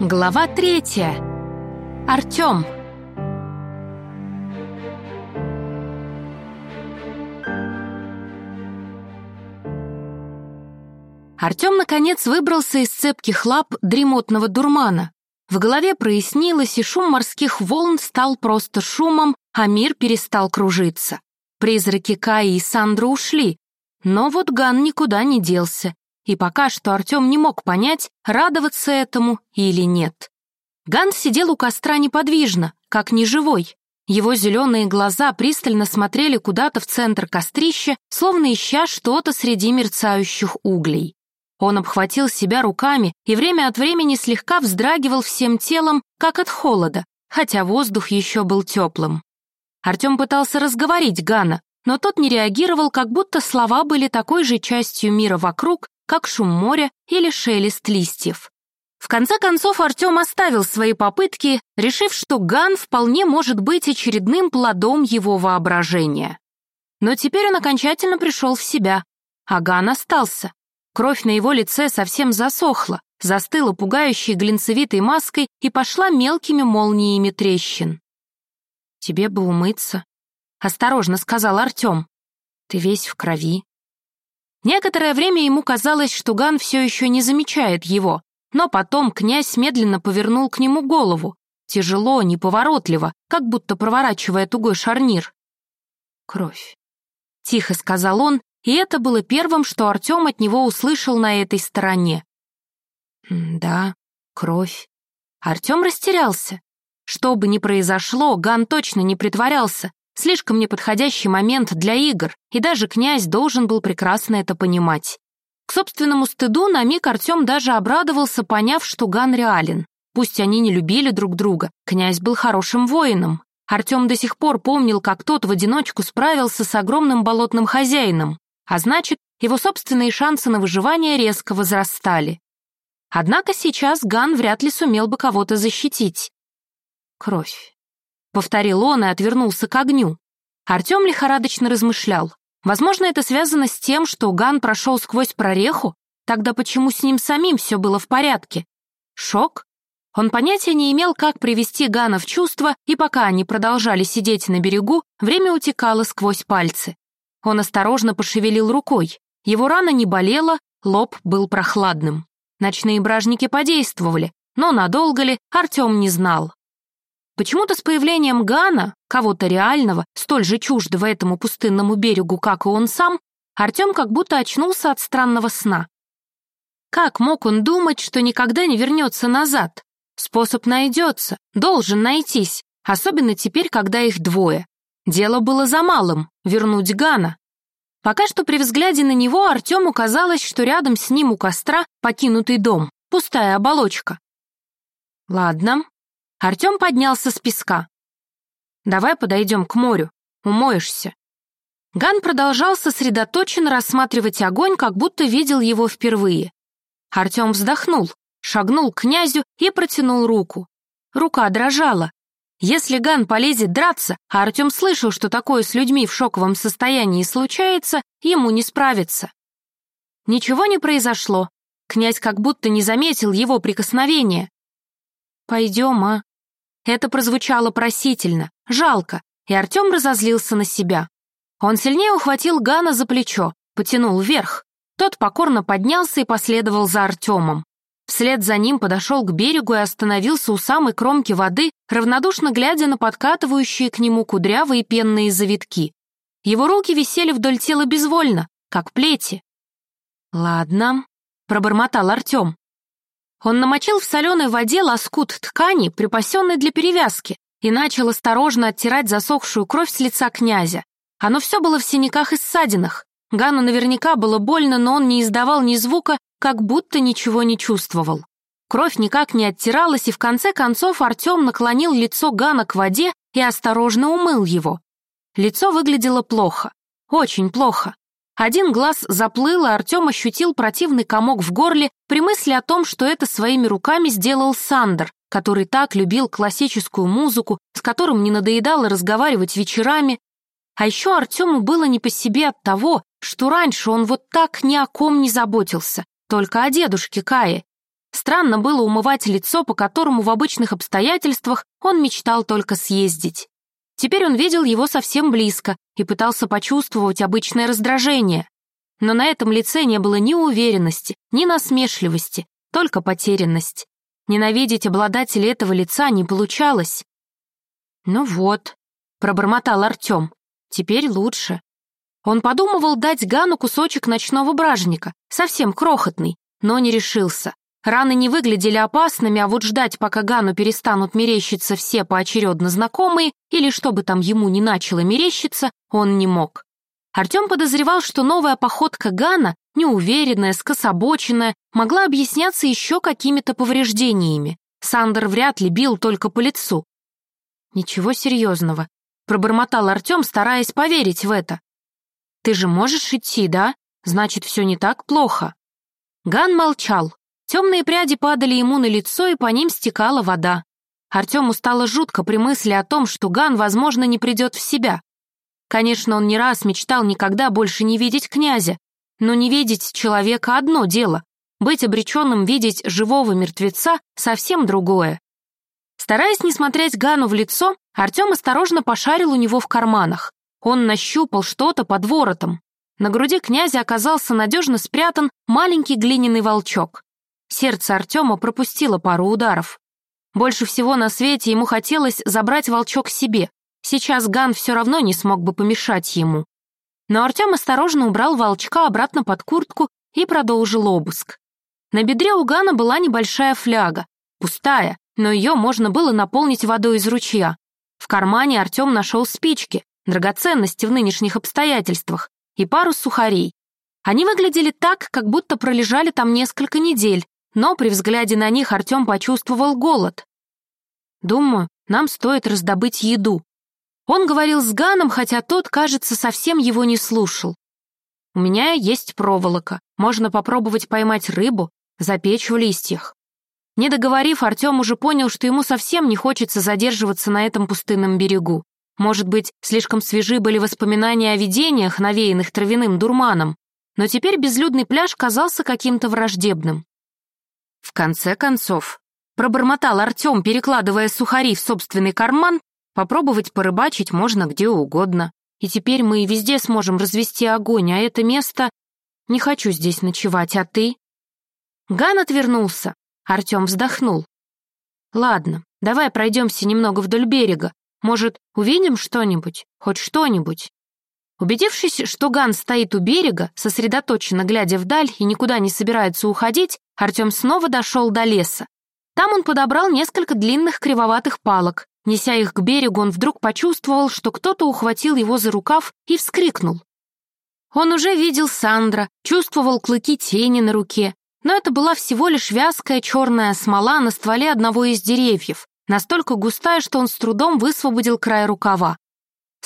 Глава третья. Артем. Артем, наконец, выбрался из цепких лап дремотного дурмана. В голове прояснилось, и шум морских волн стал просто шумом, а мир перестал кружиться. Призраки Каи и Сандра ушли, но вот Ган никуда не делся, и пока что Артем не мог понять, радоваться этому или нет. Ганс сидел у костра неподвижно, как неживой. Его зеленые глаза пристально смотрели куда-то в центр кострища, словно ища что-то среди мерцающих углей. Он обхватил себя руками и время от времени слегка вздрагивал всем телом, как от холода, хотя воздух еще был теплым. Артем пытался разговорить Гана, но тот не реагировал, как будто слова были такой же частью мира вокруг, как шум моря или шелест листьев. В конце концов Артем оставил свои попытки, решив, что Ган вполне может быть очередным плодом его воображения. Но теперь он окончательно пришел в себя, а Ган остался. Кровь на его лице совсем засохла, застыла пугающей глинцевитой маской и пошла мелкими молниями трещин. «Тебе бы умыться», — осторожно сказал Артем. «Ты весь в крови». Некоторое время ему казалось, что Ган все еще не замечает его, но потом князь медленно повернул к нему голову, тяжело, неповоротливо, как будто проворачивая тугой шарнир. «Кровь», — тихо сказал он, и это было первым, что Артем от него услышал на этой стороне. «Да, кровь». Артем растерялся. Что бы ни произошло, Ган точно не притворялся, Слишком неподходящий момент для игр, и даже князь должен был прекрасно это понимать. К собственному стыду на миг Артем даже обрадовался, поняв, что Ган реален. Пусть они не любили друг друга, князь был хорошим воином. Артем до сих пор помнил, как тот в одиночку справился с огромным болотным хозяином, а значит, его собственные шансы на выживание резко возрастали. Однако сейчас Ган вряд ли сумел бы кого-то защитить. Кровь. Повторил он и отвернулся к огню. Артем лихорадочно размышлял. Возможно, это связано с тем, что Ган прошел сквозь прореху? Тогда почему с ним самим все было в порядке? Шок? Он понятия не имел, как привести Гана в чувство, и пока они продолжали сидеть на берегу, время утекало сквозь пальцы. Он осторожно пошевелил рукой. Его рана не болела, лоб был прохладным. Ночные бражники подействовали, но надолго ли, Артем не знал. Почему-то с появлением Гана, кого-то реального, столь же чуждого этому пустынному берегу, как и он сам, Артем как будто очнулся от странного сна. Как мог он думать, что никогда не вернется назад? Способ найдется, должен найтись, особенно теперь, когда их двое. Дело было за малым — вернуть Гана. Пока что при взгляде на него Артему казалось, что рядом с ним у костра покинутый дом, пустая оболочка. Ладно, Артем поднялся с песка. «Давай подойдем к морю, умоешься». Ган продолжал сосредоточенно рассматривать огонь, как будто видел его впервые. Артем вздохнул, шагнул к князю и протянул руку. Рука дрожала. Если Ган полезет драться, а Артем слышал, что такое с людьми в шоковом состоянии случается, ему не справиться. Ничего не произошло. Князь как будто не заметил его прикосновения. «Пойдем, а?» Это прозвучало просительно, жалко, и Артем разозлился на себя. Он сильнее ухватил Гана за плечо, потянул вверх. Тот покорно поднялся и последовал за Артемом. Вслед за ним подошел к берегу и остановился у самой кромки воды, равнодушно глядя на подкатывающие к нему кудрявые пенные завитки. Его руки висели вдоль тела безвольно, как плети. «Ладно», — пробормотал Артем. Он намочил в соленой воде лоскут ткани, припасенный для перевязки, и начал осторожно оттирать засохшую кровь с лица князя. Оно все было в синяках и ссадинах. Гану наверняка было больно, но он не издавал ни звука, как будто ничего не чувствовал. Кровь никак не оттиралась, и в конце концов Артем наклонил лицо Гана к воде и осторожно умыл его. Лицо выглядело плохо, очень плохо. Один глаз заплыл, и Артем ощутил противный комок в горле при мысли о том, что это своими руками сделал Сандер, который так любил классическую музыку, с которым не надоедало разговаривать вечерами. А еще Артему было не по себе от того, что раньше он вот так ни о ком не заботился, только о дедушке Кае. Странно было умывать лицо, по которому в обычных обстоятельствах он мечтал только съездить. Теперь он видел его совсем близко и пытался почувствовать обычное раздражение. Но на этом лице не было ни уверенности, ни насмешливости, только потерянность. Ненавидеть обладателя этого лица не получалось. «Ну вот», — пробормотал Артем, — «теперь лучше». Он подумывал дать Гану кусочек ночного бражника, совсем крохотный, но не решился. Раны не выглядели опасными, а вот ждать, пока Гану перестанут мерещиться все поочередно знакомые, или чтобы там ему не начало мерещиться, он не мог. Артем подозревал, что новая походка Гана, неуверенная, скособоченная, могла объясняться еще какими-то повреждениями. Сандер вряд ли бил только по лицу. «Ничего серьезного», — пробормотал Артем, стараясь поверить в это. «Ты же можешь идти, да? Значит, все не так плохо». Ган молчал, Темные пряди падали ему на лицо, и по ним стекала вода. Артему стало жутко при мысли о том, что Ган, возможно, не придет в себя. Конечно, он не раз мечтал никогда больше не видеть князя, но не видеть человека — одно дело, быть обреченным видеть живого мертвеца — совсем другое. Стараясь не смотреть Гану в лицо, Артем осторожно пошарил у него в карманах. Он нащупал что-то под воротом. На груди князя оказался надежно спрятан маленький глиняный волчок. Сердце Артема пропустило пару ударов. Больше всего на свете ему хотелось забрать волчок себе. Сейчас Ган все равно не смог бы помешать ему. Но Артем осторожно убрал волчка обратно под куртку и продолжил обыск. На бедре у Гана была небольшая фляга, пустая, но ее можно было наполнить водой из ручья. В кармане Артем нашел спички, драгоценности в нынешних обстоятельствах, и пару сухарей. Они выглядели так, как будто пролежали там несколько недель, но при взгляде на них Артем почувствовал голод. «Думаю, нам стоит раздобыть еду». Он говорил с Ганом, хотя тот, кажется, совсем его не слушал. «У меня есть проволока, можно попробовать поймать рыбу, запечь в листьях». Не договорив, Артем уже понял, что ему совсем не хочется задерживаться на этом пустынном берегу. Может быть, слишком свежи были воспоминания о видениях, навеянных травяным дурманом, но теперь безлюдный пляж казался каким-то враждебным. В конце концов, пробормотал Артем, перекладывая сухари в собственный карман, попробовать порыбачить можно где угодно. И теперь мы везде сможем развести огонь, а это место... Не хочу здесь ночевать, а ты? Ган отвернулся. Артем вздохнул. Ладно, давай пройдемся немного вдоль берега. Может, увидим что-нибудь? Хоть что-нибудь? Убедившись, что Ган стоит у берега, сосредоточенно глядя вдаль и никуда не собирается уходить, Артем снова дошел до леса. Там он подобрал несколько длинных кривоватых палок. Неся их к берегу, он вдруг почувствовал, что кто-то ухватил его за рукав и вскрикнул. Он уже видел Сандра, чувствовал клыки тени на руке, но это была всего лишь вязкая черная смола на стволе одного из деревьев, настолько густая, что он с трудом высвободил край рукава.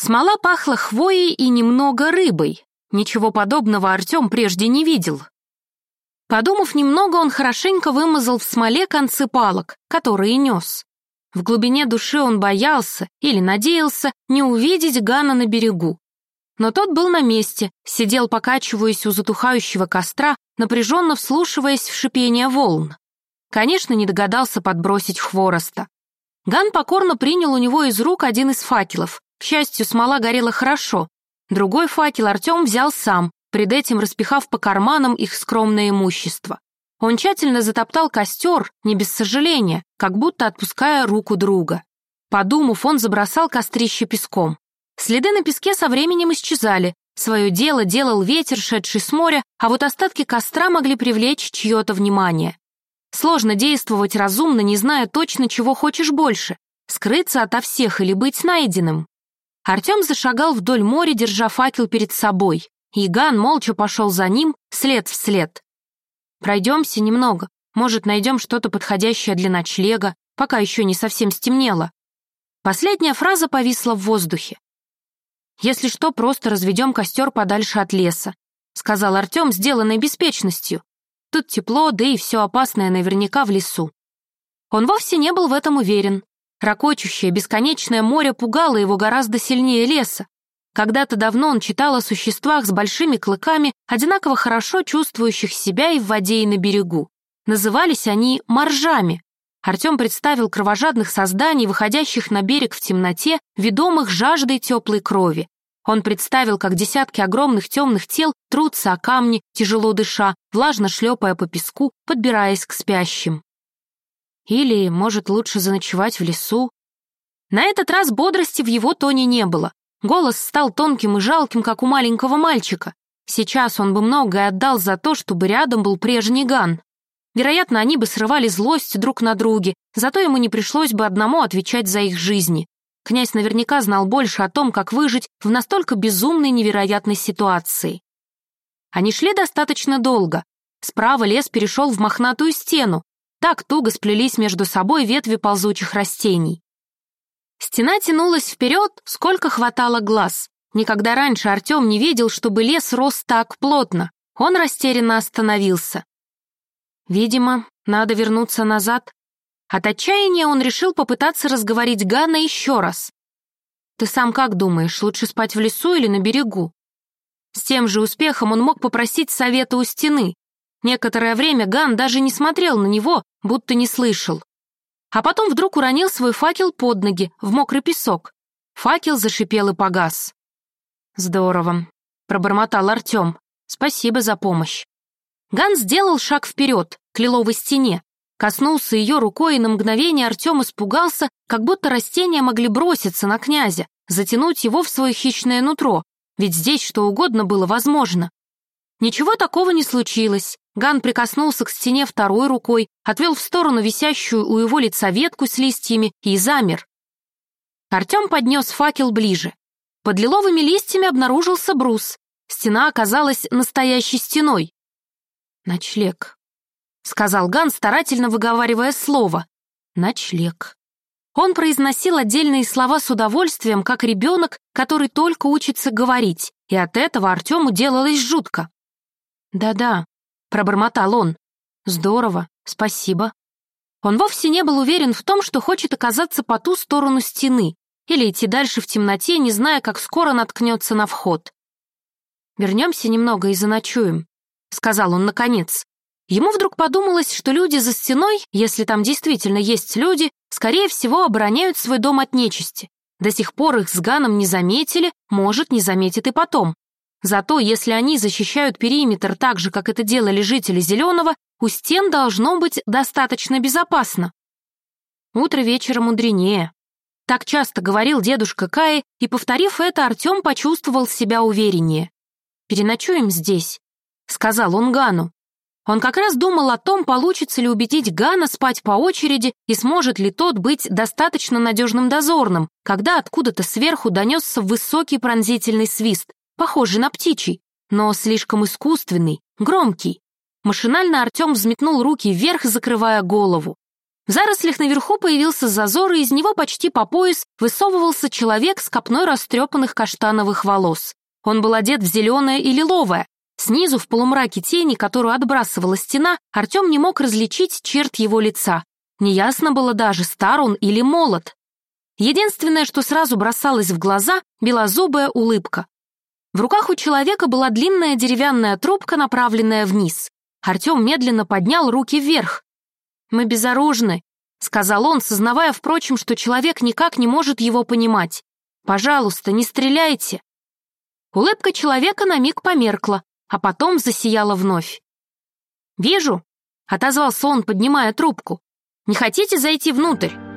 Смола пахла хвоей и немного рыбой. Ничего подобного Артем прежде не видел. Подумав немного, он хорошенько вымазал в смоле концы палок, которые нес. В глубине души он боялся или надеялся не увидеть Гана на берегу. Но тот был на месте, сидел, покачиваясь у затухающего костра, напряженно вслушиваясь в шипение волн. Конечно, не догадался подбросить хвороста. Ган покорно принял у него из рук один из факелов, к счастью, смола горела хорошо. Другой факел Артем взял сам, пред этим распихав по карманам их скромное имущество. Он тщательно затоптал костер, не без сожаления, как будто отпуская руку друга. Подумав, он забросал кострище песком. Следы на песке со временем исчезали. Свое дело делал ветер, шедший с моря, а вот остатки костра могли привлечь чье-то внимание. Сложно действовать разумно, не зная точно, чего хочешь больше — скрыться ото всех или быть найденным. Артем зашагал вдоль моря, держа факел перед собой. Иган молча пошел за ним, след в след. «Пройдемся немного, может, найдем что-то подходящее для ночлега, пока еще не совсем стемнело». Последняя фраза повисла в воздухе. «Если что, просто разведем костер подальше от леса», сказал Артем, сделанный беспечностью. «Тут тепло, да и все опасное наверняка в лесу». Он вовсе не был в этом уверен. Рокочущее, бесконечное море пугало его гораздо сильнее леса. Когда-то давно он читал о существах с большими клыками, одинаково хорошо чувствующих себя и в воде, и на берегу. Назывались они моржами. Артем представил кровожадных созданий, выходящих на берег в темноте, ведомых жаждой теплой крови. Он представил, как десятки огромных темных тел трутся о камни, тяжело дыша, влажно шлепая по песку, подбираясь к спящим. Или, может, лучше заночевать в лесу? На этот раз бодрости в его тоне не было. Голос стал тонким и жалким, как у маленького мальчика. Сейчас он бы многое отдал за то, чтобы рядом был прежний Ган. Вероятно, они бы срывали злость друг на друге, зато ему не пришлось бы одному отвечать за их жизни. Князь наверняка знал больше о том, как выжить в настолько безумной невероятной ситуации. Они шли достаточно долго. Справа лес перешел в мохнатую стену. Так туго сплелись между собой ветви ползучих растений. Стена тянулась вперед, сколько хватало глаз. Никогда раньше Артем не видел, чтобы лес рос так плотно. Он растерянно остановился. Видимо, надо вернуться назад. От отчаяния он решил попытаться разговорить Гана еще раз. «Ты сам как думаешь, лучше спать в лесу или на берегу?» С тем же успехом он мог попросить совета у стены. Некоторое время Ган даже не смотрел на него, будто не слышал. А потом вдруг уронил свой факел под ноги, в мокрый песок. Факел зашипел и погас. «Здорово», — пробормотал Артем. «Спасибо за помощь». Ган сделал шаг вперед, к лиловой стене, Коснулся ее рукой, и на мгновение Артем испугался, как будто растения могли броситься на князя, затянуть его в свое хищное нутро, ведь здесь что угодно было возможно. Ничего такого не случилось. Ган прикоснулся к стене второй рукой, отвел в сторону висящую у его лица ветку с листьями и замер. Артем поднес факел ближе. Под лиловыми листьями обнаружился брус. Стена оказалась настоящей стеной. Ночлег сказал Ган, старательно выговаривая слово. Ночлег. Он произносил отдельные слова с удовольствием, как ребенок, который только учится говорить, и от этого Артему делалось жутко. «Да-да», — пробормотал он. «Здорово, спасибо». Он вовсе не был уверен в том, что хочет оказаться по ту сторону стены или идти дальше в темноте, не зная, как скоро наткнется на вход. «Вернемся немного и заночуем», — сказал он наконец. Ему вдруг подумалось, что люди за стеной, если там действительно есть люди, скорее всего, обороняют свой дом от нечисти. До сих пор их с Ганом не заметили, может, не заметят и потом. Зато если они защищают периметр так же, как это делали жители Зеленого, у стен должно быть достаточно безопасно. Утро вечера мудренее. Так часто говорил дедушка Каи, и, повторив это, Артем почувствовал себя увереннее. «Переночуем здесь», — сказал он Гану. Он как раз думал о том, получится ли убедить Гана спать по очереди и сможет ли тот быть достаточно надежным дозорным, когда откуда-то сверху донесся высокий пронзительный свист, похожий на птичий, но слишком искусственный, громкий. Машинально Артем взметнул руки вверх, закрывая голову. В зарослях наверху появился зазор, и из него почти по пояс высовывался человек с копной растрепанных каштановых волос. Он был одет в зеленое и лиловое, Снизу, в полумраке тени, которую отбрасывала стена, Артем не мог различить черт его лица. Неясно было даже, стар он или молод. Единственное, что сразу бросалось в глаза — белозубая улыбка. В руках у человека была длинная деревянная трубка, направленная вниз. Артем медленно поднял руки вверх. «Мы безоружны», — сказал он, сознавая, впрочем, что человек никак не может его понимать. «Пожалуйста, не стреляйте». Улыбка человека на миг померкла, а потом засияла вновь. «Вижу», — отозвался он, поднимая трубку. «Не хотите зайти внутрь?»